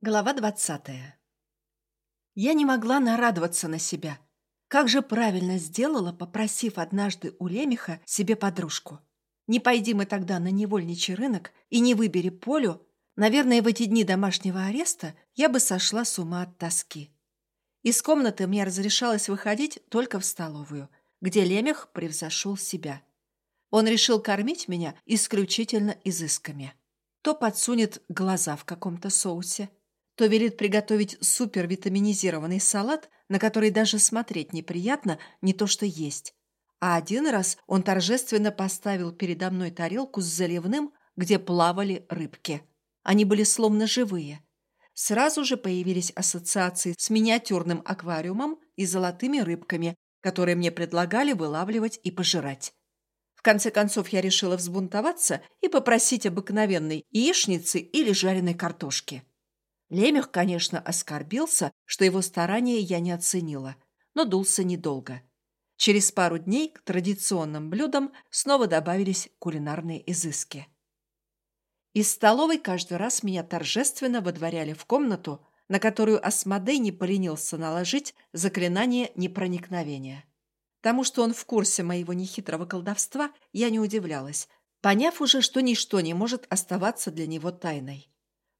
Глава двадцатая. Я не могла нарадоваться на себя. Как же правильно сделала, попросив однажды у Лемеха себе подружку. Не пойди мы тогда на невольничий рынок и не выбери Полю, наверное, в эти дни домашнего ареста я бы сошла с ума от тоски. Из комнаты мне разрешалось выходить только в столовую, где Лемех превзошел себя. Он решил кормить меня исключительно изысками. То подсунет глаза в каком-то соусе, то велит приготовить супервитаминизированный салат, на который даже смотреть неприятно, не то что есть. А один раз он торжественно поставил передо мной тарелку с заливным, где плавали рыбки. Они были словно живые. Сразу же появились ассоциации с миниатюрным аквариумом и золотыми рыбками, которые мне предлагали вылавливать и пожирать. В конце концов я решила взбунтоваться и попросить обыкновенной яичницы или жареной картошки. Лемех, конечно, оскорбился, что его старания я не оценила, но дулся недолго. Через пару дней к традиционным блюдам снова добавились кулинарные изыски. Из столовой каждый раз меня торжественно водворяли в комнату, на которую Асмодей не поленился наложить заклинание непроникновения. Тому, что он в курсе моего нехитрого колдовства, я не удивлялась, поняв уже, что ничто не может оставаться для него тайной.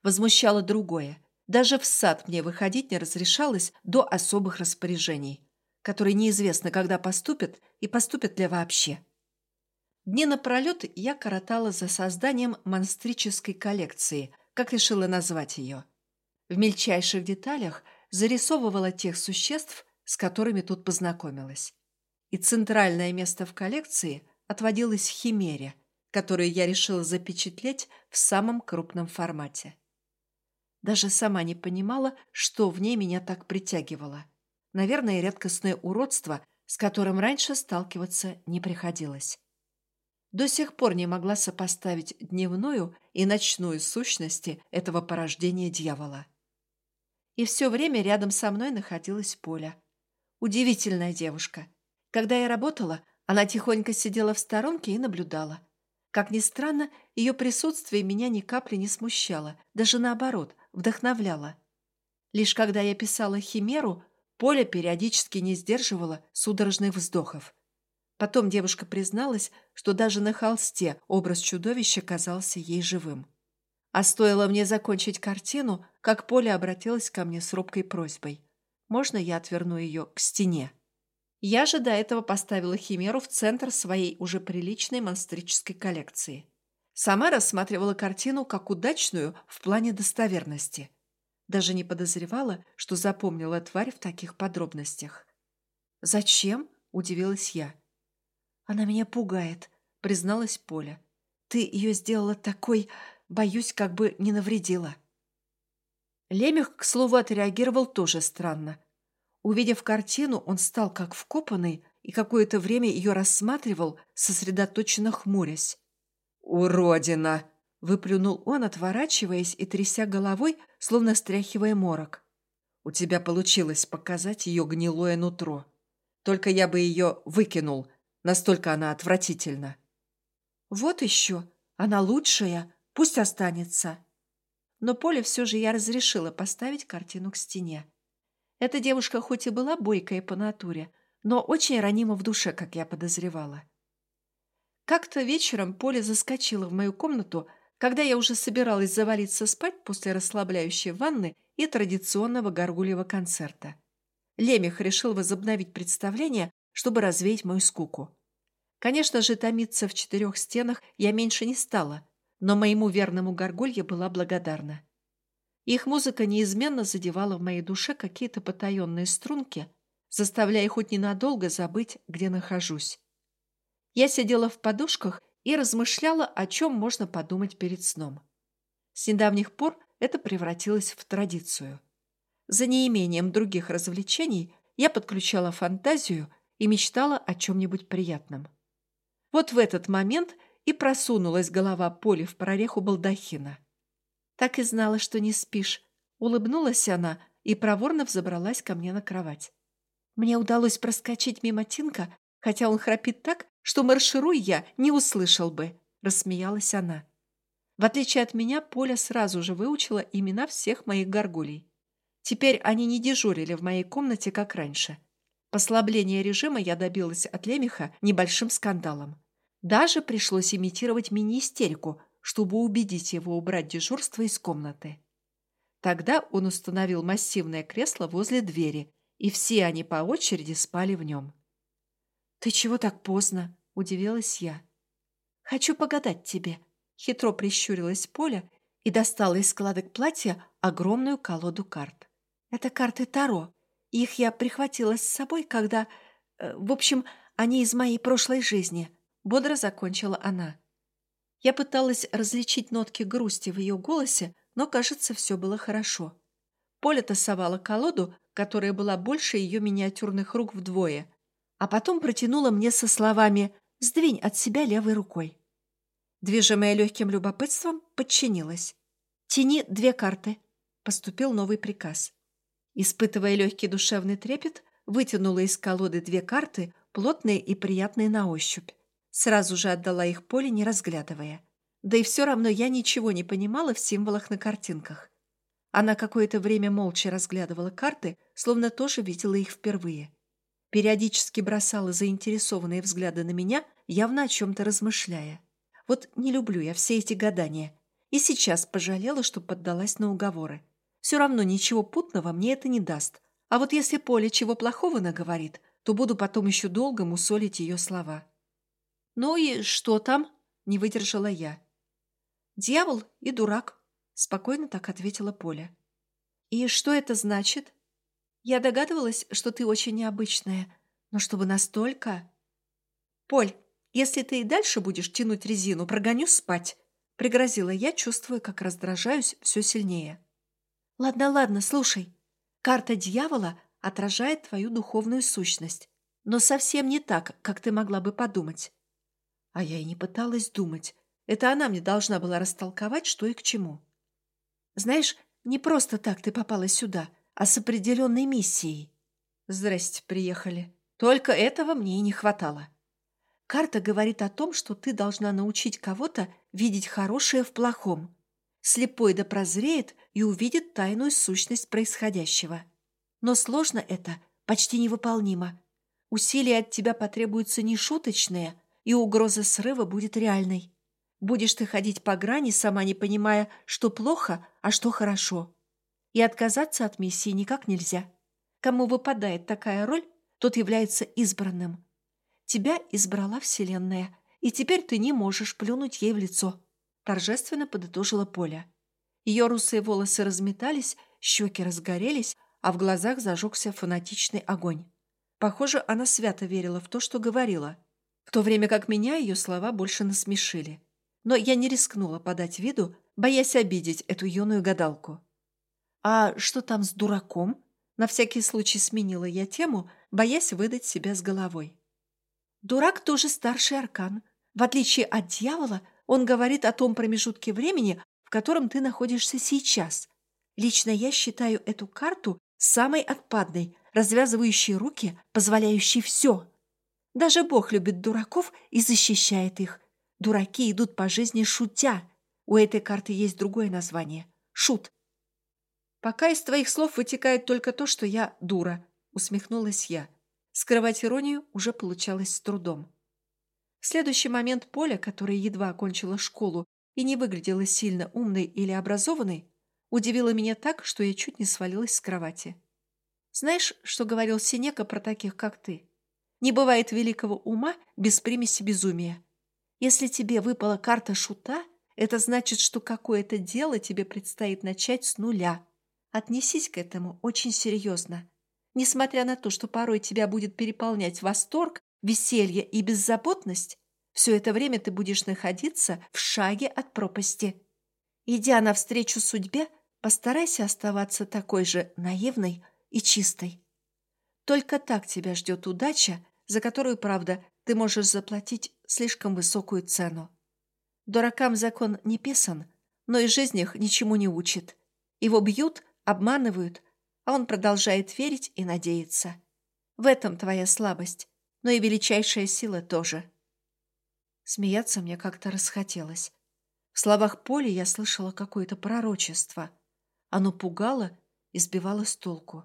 Возмущало другое. Даже в сад мне выходить не разрешалось до особых распоряжений, которые неизвестно, когда поступят и поступят ли вообще. Дни напролет я коротала за созданием монстрической коллекции, как решила назвать ее. В мельчайших деталях зарисовывала тех существ, с которыми тут познакомилась. И центральное место в коллекции отводилось Химере, которую я решила запечатлеть в самом крупном формате. Даже сама не понимала, что в ней меня так притягивало. Наверное, редкостное уродство, с которым раньше сталкиваться не приходилось. До сих пор не могла сопоставить дневную и ночную сущности этого порождения дьявола. И все время рядом со мной находилась Поля. Удивительная девушка. Когда я работала, она тихонько сидела в сторонке и наблюдала. Как ни странно, ее присутствие меня ни капли не смущало, даже наоборот, вдохновляло. Лишь когда я писала «Химеру», Поля периодически не сдерживала судорожных вздохов. Потом девушка призналась, что даже на холсте образ чудовища казался ей живым. А стоило мне закончить картину, как Поля обратилась ко мне с робкой просьбой. «Можно я отверну ее к стене?» Я же до этого поставила Химеру в центр своей уже приличной монстрической коллекции. Сама рассматривала картину как удачную в плане достоверности. Даже не подозревала, что запомнила тварь в таких подробностях. «Зачем?» – удивилась я. «Она меня пугает», – призналась Поля. «Ты ее сделала такой, боюсь, как бы не навредила». Лемех, к слову, отреагировал тоже странно. Увидев картину, он стал как вкопанный и какое-то время ее рассматривал, сосредоточенно хмурясь. «Уродина!» — выплюнул он, отворачиваясь и тряся головой, словно стряхивая морок. «У тебя получилось показать ее гнилое нутро. Только я бы ее выкинул, настолько она отвратительна». «Вот еще! Она лучшая, пусть останется!» Но Поле все же я разрешила поставить картину к стене. Эта девушка хоть и была бойкая по натуре, но очень ранима в душе, как я подозревала. Как-то вечером Поля заскочила в мою комнату, когда я уже собиралась завалиться спать после расслабляющей ванны и традиционного горгульего концерта. Лемех решил возобновить представление, чтобы развеять мою скуку. Конечно же, томиться в четырех стенах я меньше не стала, но моему верному горгулье была благодарна. Их музыка неизменно задевала в моей душе какие-то потаенные струнки, заставляя хоть ненадолго забыть, где нахожусь. Я сидела в подушках и размышляла, о чем можно подумать перед сном. С недавних пор это превратилось в традицию. За неимением других развлечений я подключала фантазию и мечтала о чем-нибудь приятном. Вот в этот момент и просунулась голова Поли в прореху балдахина. Так и знала, что не спишь. Улыбнулась она и проворно взобралась ко мне на кровать. Мне удалось проскочить мимо Тинка, хотя он храпит так, что маршируй я, не услышал бы», — рассмеялась она. В отличие от меня, Поля сразу же выучила имена всех моих горгулей. Теперь они не дежурили в моей комнате, как раньше. Послабление режима я добилась от Лемеха небольшим скандалом. Даже пришлось имитировать мини-истерику, чтобы убедить его убрать дежурство из комнаты. Тогда он установил массивное кресло возле двери, и все они по очереди спали в нем. «Ты чего так поздно?» – удивилась я. «Хочу погадать тебе», – хитро прищурилась Поля и достала из складок платья огромную колоду карт. «Это карты Таро. Их я прихватила с собой, когда... Э, в общем, они из моей прошлой жизни», – бодро закончила она. Я пыталась различить нотки грусти в ее голосе, но, кажется, все было хорошо. Поля тасовала колоду, которая была больше ее миниатюрных рук вдвое, а потом протянула мне со словами «Сдвинь от себя левой рукой». Движимая легким любопытством, подчинилась. «Тяни две карты», — поступил новый приказ. Испытывая легкий душевный трепет, вытянула из колоды две карты, плотные и приятные на ощупь. Сразу же отдала их Поле, не разглядывая. Да и все равно я ничего не понимала в символах на картинках. Она какое-то время молча разглядывала карты, словно тоже видела их впервые. Периодически бросала заинтересованные взгляды на меня, явно о чем-то размышляя. Вот не люблю я все эти гадания. И сейчас пожалела, что поддалась на уговоры. Все равно ничего путного мне это не даст. А вот если Поля чего плохого наговорит, то буду потом еще долго мусолить ее слова. «Ну и что там?» – не выдержала я. «Дьявол и дурак», – спокойно так ответила Поля. «И что это значит?» «Я догадывалась, что ты очень необычная, но чтобы настолько...» «Поль, если ты и дальше будешь тянуть резину, прогоню спать», — пригрозила я, чувствуя, как раздражаюсь все сильнее. «Ладно, ладно, слушай. Карта дьявола отражает твою духовную сущность, но совсем не так, как ты могла бы подумать». А я и не пыталась думать. Это она мне должна была растолковать, что и к чему. Знаешь, не просто так ты попала сюда, а с определенной миссией. Здрасте, приехали. Только этого мне и не хватало. Карта говорит о том, что ты должна научить кого-то видеть хорошее в плохом. Слепой да прозреет и увидит тайную сущность происходящего. Но сложно это, почти невыполнимо. Усилия от тебя потребуются нешуточные, и угроза срыва будет реальной. Будешь ты ходить по грани, сама не понимая, что плохо, а что хорошо. И отказаться от миссии никак нельзя. Кому выпадает такая роль, тот является избранным. Тебя избрала Вселенная, и теперь ты не можешь плюнуть ей в лицо», – торжественно подытожила Поля. Ее русые волосы разметались, щеки разгорелись, а в глазах зажегся фанатичный огонь. Похоже, она свято верила в то, что говорила, в то время как меня ее слова больше насмешили. Но я не рискнула подать виду, боясь обидеть эту юную гадалку. «А что там с дураком?» На всякий случай сменила я тему, боясь выдать себя с головой. Дурак тоже старший аркан. В отличие от дьявола, он говорит о том промежутке времени, в котором ты находишься сейчас. Лично я считаю эту карту самой отпадной, развязывающей руки, позволяющей все. Даже Бог любит дураков и защищает их. Дураки идут по жизни шутя. У этой карты есть другое название – шут. «Пока из твоих слов вытекает только то, что я дура», – усмехнулась я. Скрывать иронию уже получалось с трудом. В следующий момент Поля, которая едва окончила школу и не выглядела сильно умной или образованной, удивила меня так, что я чуть не свалилась с кровати. Знаешь, что говорил Синека про таких, как ты? Не бывает великого ума без примеси безумия. Если тебе выпала карта шута, это значит, что какое-то дело тебе предстоит начать с нуля. Отнесись к этому очень серьезно. Несмотря на то, что порой тебя будет переполнять восторг, веселье и беззаботность, все это время ты будешь находиться в шаге от пропасти. Идя навстречу судьбе, постарайся оставаться такой же наивной и чистой. Только так тебя ждет удача, за которую, правда, ты можешь заплатить слишком высокую цену. Дуракам закон не писан, но и жизнь их ничему не учит. Его бьют, обманывают, а он продолжает верить и надеяться. В этом твоя слабость, но и величайшая сила тоже. Смеяться мне как-то расхотелось. В словах Поли я слышала какое-то пророчество. Оно пугало и сбивало с толку.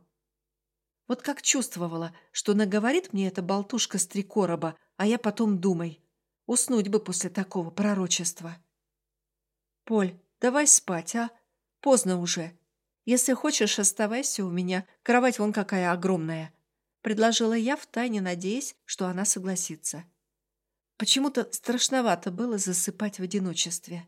Вот как чувствовала, что наговорит мне эта болтушка с три короба, а я потом думай. Уснуть бы после такого пророчества. Поль, давай спать, а? Поздно уже. Если хочешь, оставайся у меня. Кровать вон какая огромная. Предложила я, втайне надеясь, что она согласится. Почему-то страшновато было засыпать в одиночестве.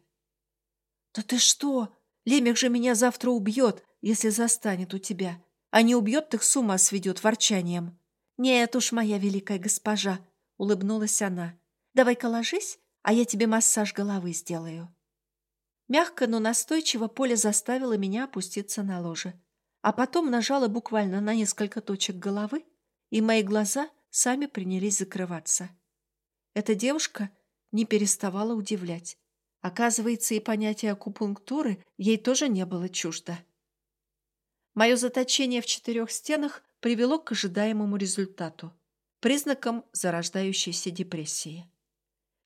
«Да ты что? Лемех же меня завтра убьет, если застанет у тебя. А не убьет, так с ума сведет ворчанием. Нет уж, моя великая госпожа, — улыбнулась она. «Давай-ка ложись, а я тебе массаж головы сделаю». Мягко, но настойчиво Поля заставила меня опуститься на ложе, а потом нажала буквально на несколько точек головы, и мои глаза сами принялись закрываться. Эта девушка не переставала удивлять. Оказывается, и понятие акупунктуры ей тоже не было чуждо. Мое заточение в четырех стенах привело к ожидаемому результату – признакам зарождающейся депрессии.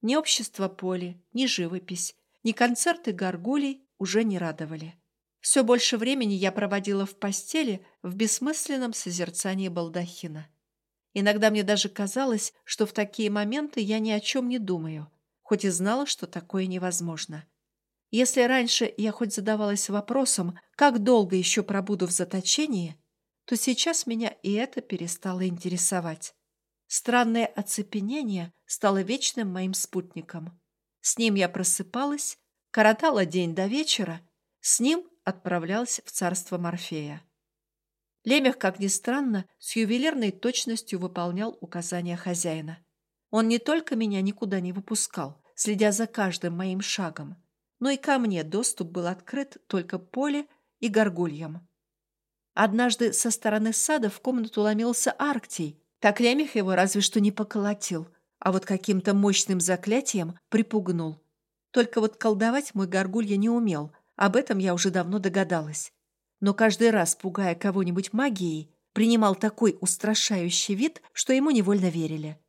Ни общество поли, ни живопись, ни концерты горгулей уже не радовали. Все больше времени я проводила в постели в бессмысленном созерцании балдахина. Иногда мне даже казалось, что в такие моменты я ни о чем не думаю, хоть и знала, что такое невозможно. Если раньше я хоть задавалась вопросом, как долго еще пробуду в заточении, то сейчас меня и это перестало интересовать. Странное оцепенение стало вечным моим спутником. С ним я просыпалась, коротала день до вечера, с ним отправлялась в царство Морфея. Лемех, как ни странно, с ювелирной точностью выполнял указания хозяина. Он не только меня никуда не выпускал, следя за каждым моим шагом, но и ко мне доступ был открыт только поле и горгульям. Однажды со стороны сада в комнату ломился Арктий, так Лемех его разве что не поколотил, а вот каким-то мощным заклятием припугнул. Только вот колдовать мой горгулья не умел, об этом я уже давно догадалась. Но каждый раз, пугая кого-нибудь магией, принимал такой устрашающий вид, что ему невольно верили.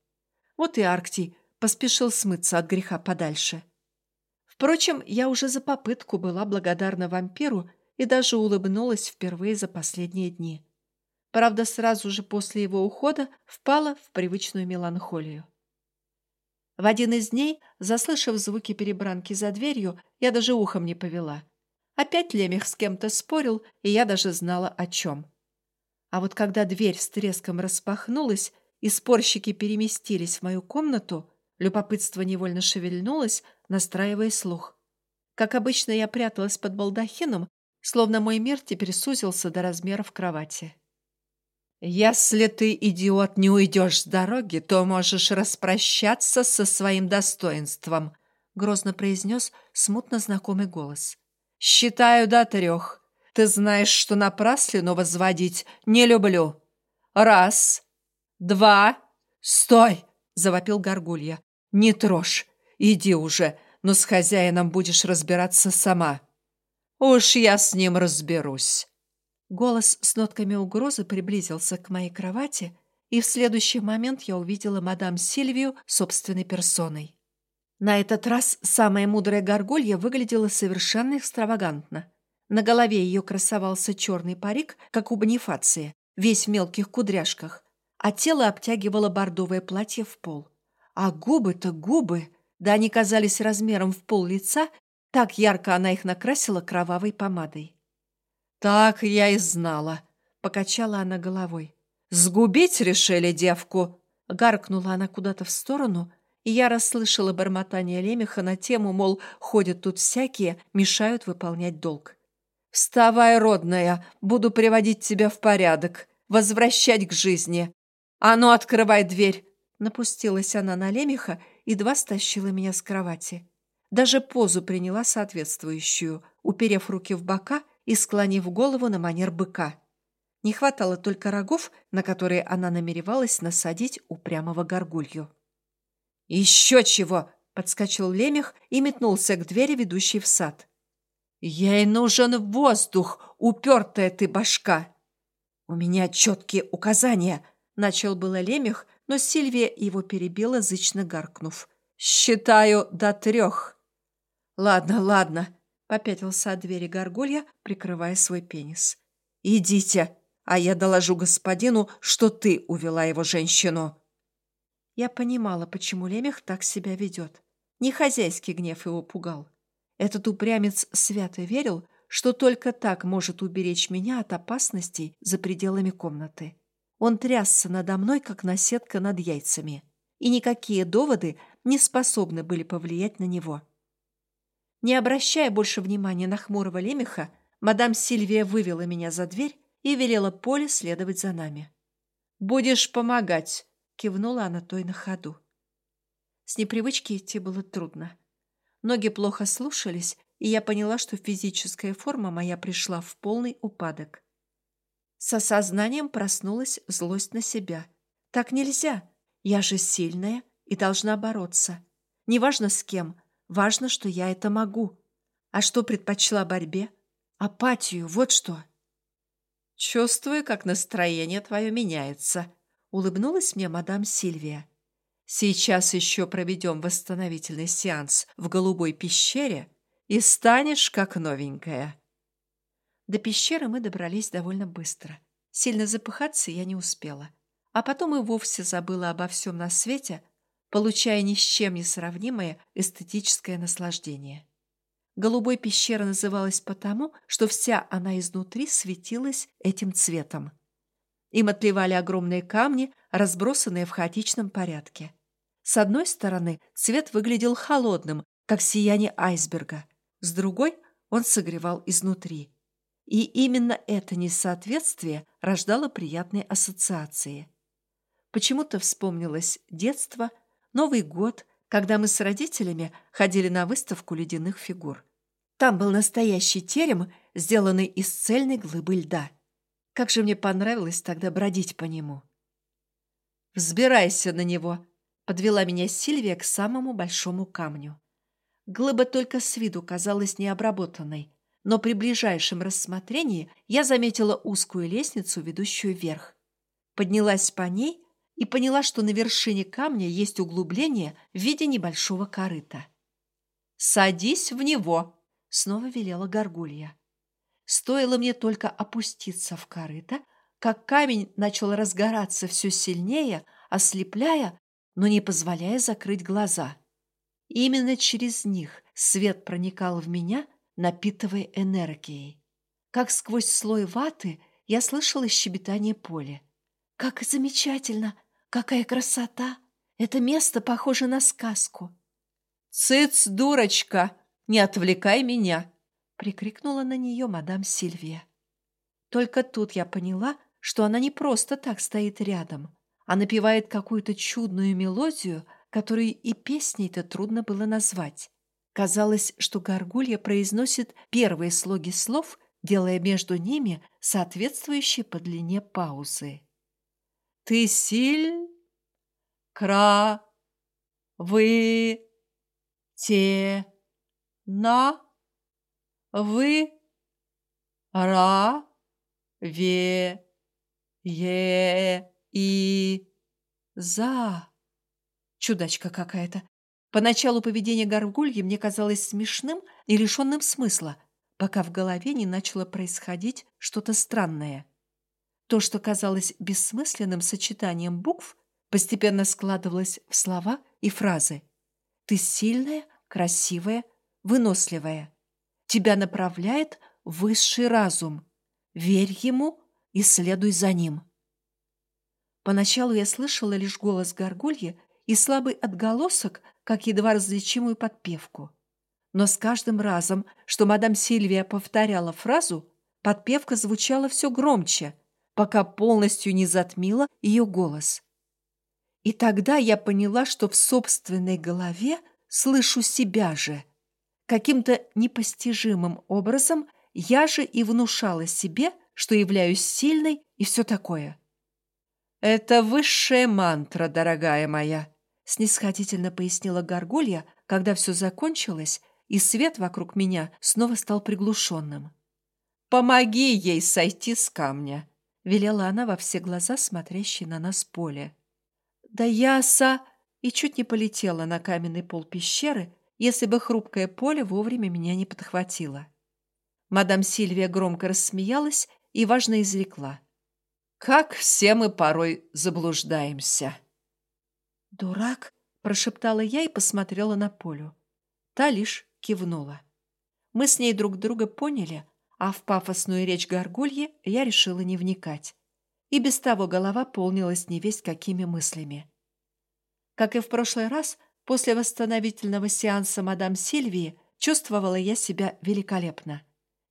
Вот и Арктий поспешил смыться от греха подальше. Впрочем, я уже за попытку была благодарна вампиру и даже улыбнулась впервые за последние дни. Правда, сразу же после его ухода впала в привычную меланхолию. В один из дней, заслышав звуки перебранки за дверью, я даже ухом не повела. Опять Лемех с кем-то спорил, и я даже знала о чем. А вот когда дверь с треском распахнулась, и спорщики переместились в мою комнату, любопытство невольно шевельнулось, настраивая слух. Как обычно, я пряталась под балдахином, словно мой мир теперь сузился до размеров кровати. «Если ты, идиот, не уйдешь с дороги, то можешь распрощаться со своим достоинством», грозно произнес смутно знакомый голос. «Считаю до трех. Ты знаешь, что напраслину возводить не люблю. Раз, два...» «Стой!» — завопил Горгулья. «Не трожь. Иди уже, но с хозяином будешь разбираться сама». «Уж я с ним разберусь». Голос с нотками угрозы приблизился к моей кровати, и в следующий момент я увидела мадам Сильвию собственной персоной. На этот раз самая мудрая горгулья выглядела совершенно экстравагантно. На голове ее красовался черный парик, как у Бонифации, весь в мелких кудряшках, а тело обтягивало бордовое платье в пол. А губы-то губы, да они казались размером в пол лица так ярко она их накрасила кровавой помадой. «Так я и знала», — покачала она головой. «Сгубить решили девку?» Гаркнула она куда-то в сторону, и я расслышала бормотание лемеха на тему, мол, ходят тут всякие, мешают выполнять долг. «Вставай, родная, буду приводить тебя в порядок, возвращать к жизни. А ну, открывай дверь!» Напустилась она на лемеха и два стащила меня с кровати. Даже позу приняла соответствующую, уперев руки в бока и склонив голову на манер быка. Не хватало только рогов, на которые она намеревалась насадить упрямого горгулью. «Еще чего!» — подскочил лемех и метнулся к двери, ведущей в сад. «Ей нужен воздух, упертая ты башка!» «У меня четкие указания!» — начал было лемех, но Сильвия его перебила, зычно гаркнув. «Считаю до трех!» «Ладно, ладно», — попятился от двери горгулья, прикрывая свой пенис. «Идите, а я доложу господину, что ты увела его женщину». Я понимала, почему Лемех так себя ведет. Не хозяйский гнев его пугал. Этот упрямец свято верил, что только так может уберечь меня от опасностей за пределами комнаты. Он трясся надо мной, как наседка над яйцами, и никакие доводы не способны были повлиять на него. Не обращая больше внимания на хмурого лемеха, мадам Сильвия вывела меня за дверь и велела Поле следовать за нами. «Будешь помогать», — кивнула она той на ходу. С непривычки идти было трудно. Ноги плохо слушались, и я поняла, что физическая форма моя пришла в полный упадок. С осознанием проснулась злость на себя. Так нельзя. Я же сильная и должна бороться. Неважно с кем, важно, что я это могу. А что предпочла борьбе? Апатию, вот что. Чувствую, как настроение твое меняется, улыбнулась мне мадам Сильвия. Сейчас еще проведем восстановительный сеанс в голубой пещере и станешь как новенькая. До пещеры мы добрались довольно быстро. Сильно запыхаться я не успела. А потом и вовсе забыла обо всем на свете, получая ни с чем не сравнимое эстетическое наслаждение. Голубой пещера называлась потому, что вся она изнутри светилась этим цветом. Им отливали огромные камни, разбросанные в хаотичном порядке. С одной стороны цвет выглядел холодным, как сияние айсберга, с другой он согревал изнутри. И именно это несоответствие рождало приятные ассоциации. Почему-то вспомнилось детство, Новый год, когда мы с родителями ходили на выставку ледяных фигур. Там был настоящий терем, сделанный из цельной глыбы льда. Как же мне понравилось тогда бродить по нему. «Взбирайся на него», — подвела меня Сильвия к самому большому камню. Глыба только с виду казалась необработанной, но при ближайшем рассмотрении я заметила узкую лестницу, ведущую вверх. Поднялась по ней и поняла, что на вершине камня есть углубление в виде небольшого корыта. «Садись в него!» — снова велела горгулья. Стоило мне только опуститься в корыто, как камень начал разгораться все сильнее, ослепляя, но не позволяя закрыть глаза. именно через них свет проникал в меня — напитывая энергией. Как сквозь слой ваты я слышала щебетание поля. «Как замечательно! Какая красота! Это место похоже на сказку!» «Цыц, дурочка! Не отвлекай меня!» прикрикнула на нее мадам Сильвия. Только тут я поняла, что она не просто так стоит рядом, а напевает какую-то чудную мелодию, которую и песней-то трудно было назвать. Казалось, что горгулья произносит первые слоги слов, делая между ними соответствующие по длине паузы. «Ты силь, кра, вы, те, на, вы, ра, ве, е, и, за». Чудачка какая-то. Поначалу поведение горгульи мне казалось смешным и лишенным смысла, пока в голове не начало происходить что-то странное. То, что казалось бессмысленным сочетанием букв, постепенно складывалось в слова и фразы. «Ты сильная, красивая, выносливая. Тебя направляет высший разум. Верь ему и следуй за ним». Поначалу я слышала лишь голос горгульи и слабый отголосок, как едва различимую подпевку. Но с каждым разом, что мадам Сильвия повторяла фразу, подпевка звучала все громче, пока полностью не затмила ее голос. И тогда я поняла, что в собственной голове слышу себя же. Каким-то непостижимым образом я же и внушала себе, что являюсь сильной и все такое. «Это высшая мантра, дорогая моя», снисходительно пояснила Горгулья, когда все закончилось, и свет вокруг меня снова стал приглушенным. «Помоги ей сойти с камня!» — велела она во все глаза, смотрящей на нас поле. «Да я, са...» и чуть не полетела на каменный пол пещеры, если бы хрупкое поле вовремя меня не подхватило. Мадам Сильвия громко рассмеялась и важно изрекла. «Как все мы порой заблуждаемся!» «Дурак!» – прошептала я и посмотрела на Полю. Та лишь кивнула. Мы с ней друг друга поняли, а в пафосную речь горгульи я решила не вникать. И без того голова полнилась невесть какими мыслями. Как и в прошлый раз, после восстановительного сеанса мадам Сильвии чувствовала я себя великолепно.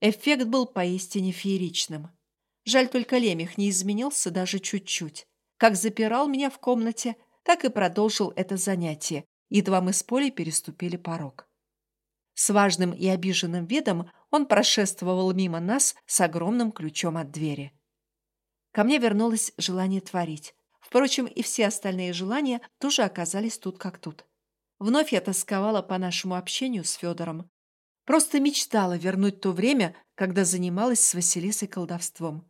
Эффект был поистине фееричным. Жаль только Лемех не изменился даже чуть-чуть. Как запирал меня в комнате, так и продолжил это занятие, едва мы с Полей переступили порог. С важным и обиженным видом он прошествовал мимо нас с огромным ключом от двери. Ко мне вернулось желание творить. Впрочем, и все остальные желания тоже оказались тут как тут. Вновь я тосковала по нашему общению с Федором. Просто мечтала вернуть то время, когда занималась с Василисой колдовством.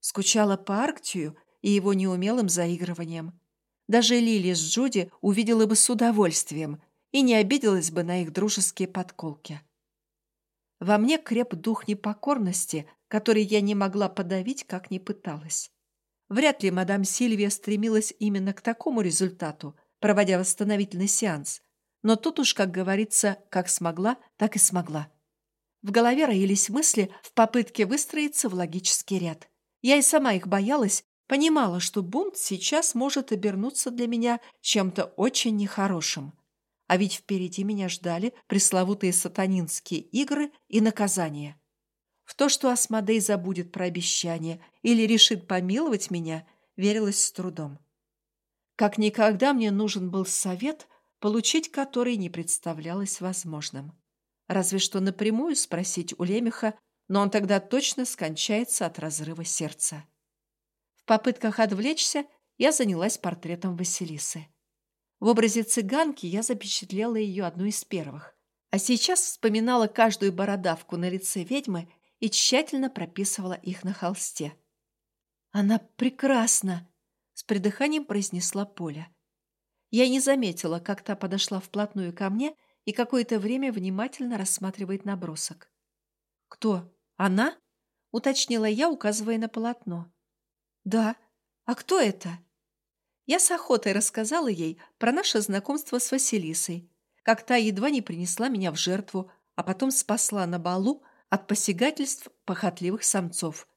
Скучала по Арктию и его неумелым заигрыванием. Даже Лили с Джуди увидела бы с удовольствием и не обиделась бы на их дружеские подколки. Во мне креп дух непокорности, который я не могла подавить, как ни пыталась. Вряд ли мадам Сильвия стремилась именно к такому результату, проводя восстановительный сеанс. Но тут уж, как говорится, как смогла, так и смогла. В голове роились мысли в попытке выстроиться в логический ряд. Я и сама их боялась, понимала, что бунт сейчас может обернуться для меня чем-то очень нехорошим. А ведь впереди меня ждали пресловутые сатанинские игры и наказания. В то, что Асмодей забудет про обещание или решит помиловать меня, верилось с трудом. Как никогда мне нужен был совет, получить который не представлялось возможным. Разве что напрямую спросить у Лемеха, но он тогда точно скончается от разрыва сердца. В попытках отвлечься я занялась портретом Василисы. В образе цыганки я запечатлела ее одну из первых. А сейчас вспоминала каждую бородавку на лице ведьмы и тщательно прописывала их на холсте. «Она прекрасна!» — с придыханием произнесла Поля. Я не заметила, как та подошла вплотную ко мне и какое-то время внимательно рассматривает набросок. «Кто? Она?» — уточнила я, указывая на полотно. «Да. А кто это?» Я с охотой рассказала ей про наше знакомство с Василисой, как та едва не принесла меня в жертву, а потом спасла на балу от посягательств похотливых самцов.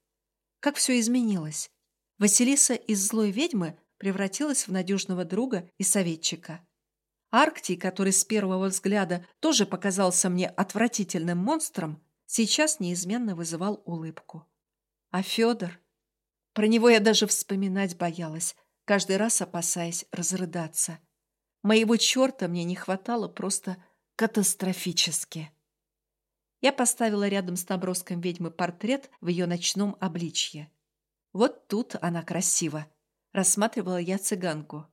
Как все изменилось. Василиса из злой ведьмы превратилась в надежного друга и советчика. Арктий, который с первого взгляда тоже показался мне отвратительным монстром, сейчас неизменно вызывал улыбку. А Федор? Про него я даже вспоминать боялась, каждый раз опасаясь разрыдаться. Моего черта мне не хватало просто катастрофически. Я поставила рядом с наброском ведьмы портрет в ее ночном обличье. Вот тут она красива. Рассматривала я цыганку.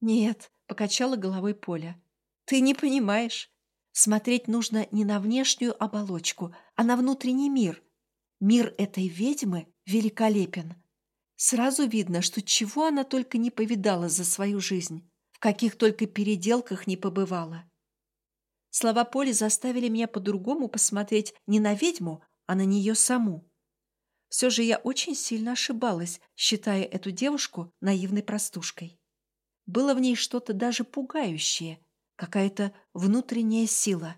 Нет, покачала головой Поля. Ты не понимаешь. Смотреть нужно не на внешнюю оболочку, а на внутренний мир. Мир этой ведьмы великолепен. Сразу видно, что чего она только не повидала за свою жизнь, в каких только переделках не побывала. Слова Поли заставили меня по-другому посмотреть не на ведьму, а на нее саму. Все же я очень сильно ошибалась, считая эту девушку наивной простушкой. Было в ней что-то даже пугающее, какая-то внутренняя сила.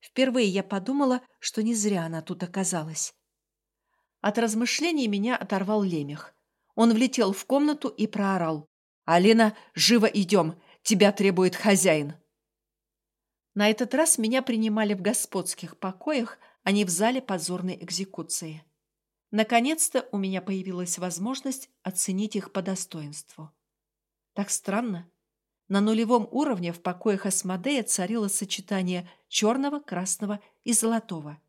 Впервые я подумала, что не зря она тут оказалась. От размышлений меня оторвал лемех. Он влетел в комнату и проорал. «Алина, живо идем! Тебя требует хозяин!» На этот раз меня принимали в господских покоях, а не в зале позорной экзекуции. Наконец-то у меня появилась возможность оценить их по достоинству. Так странно. На нулевом уровне в покоях Асмодея царило сочетание черного, красного и золотого.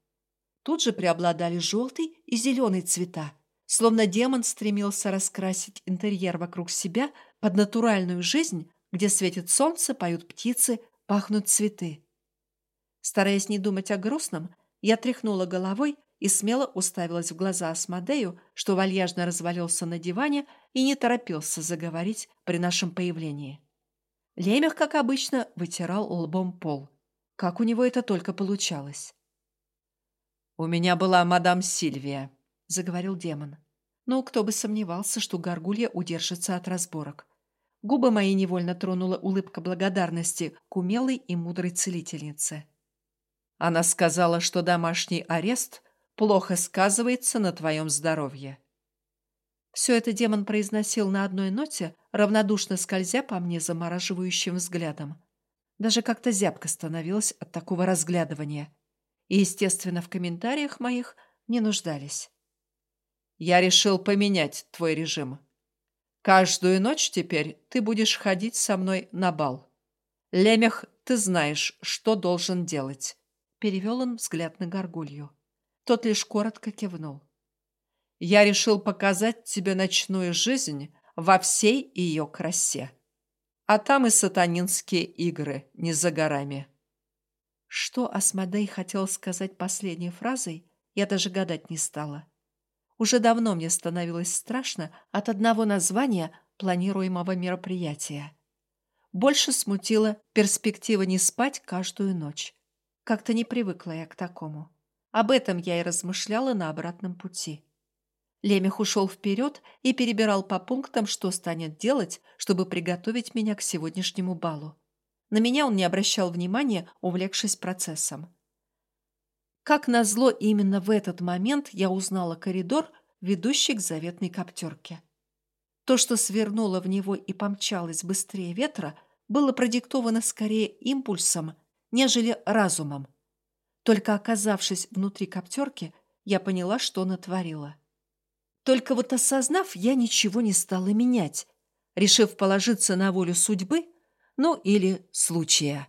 Тут же преобладали желтый и зеленый цвета, словно демон стремился раскрасить интерьер вокруг себя под натуральную жизнь, где светит солнце, поют птицы, пахнут цветы. Стараясь не думать о грустном, я тряхнула головой и смело уставилась в глаза Асмодею, что вальяжно развалился на диване и не торопился заговорить при нашем появлении. Лемех, как обычно, вытирал лбом пол – Как у него это только получалось? «У меня была мадам Сильвия», — заговорил демон. Ну, кто бы сомневался, что горгулья удержится от разборок. Губы мои невольно тронула улыбка благодарности к умелой и мудрой целительнице. Она сказала, что домашний арест плохо сказывается на твоем здоровье. Все это демон произносил на одной ноте, равнодушно скользя по мне замораживающим взглядом. Даже как-то зябко становилось от такого разглядывания. И, естественно, в комментариях моих не нуждались. Я решил поменять твой режим. Каждую ночь теперь ты будешь ходить со мной на бал. Лемех, ты знаешь, что должен делать. Перевел он взгляд на горгулью. Тот лишь коротко кивнул. Я решил показать тебе ночную жизнь во всей ее красе. А там и сатанинские игры не за горами. Что Асмодей хотел сказать последней фразой, я даже гадать не стала. Уже давно мне становилось страшно от одного названия планируемого мероприятия. Больше смутила перспектива не спать каждую ночь. Как-то не привыкла я к такому. Об этом я и размышляла на обратном пути. Лемех ушел вперед и перебирал по пунктам, что станет делать, чтобы приготовить меня к сегодняшнему балу. На меня он не обращал внимания, увлекшись процессом. Как назло, именно в этот момент я узнала коридор, ведущий к заветной коптерке. То, что свернуло в него и помчалось быстрее ветра, было продиктовано скорее импульсом, нежели разумом. Только оказавшись внутри коптерки, я поняла, что натворила. Только вот осознав, я ничего не стала менять, решив положиться на волю судьбы, ну или случая.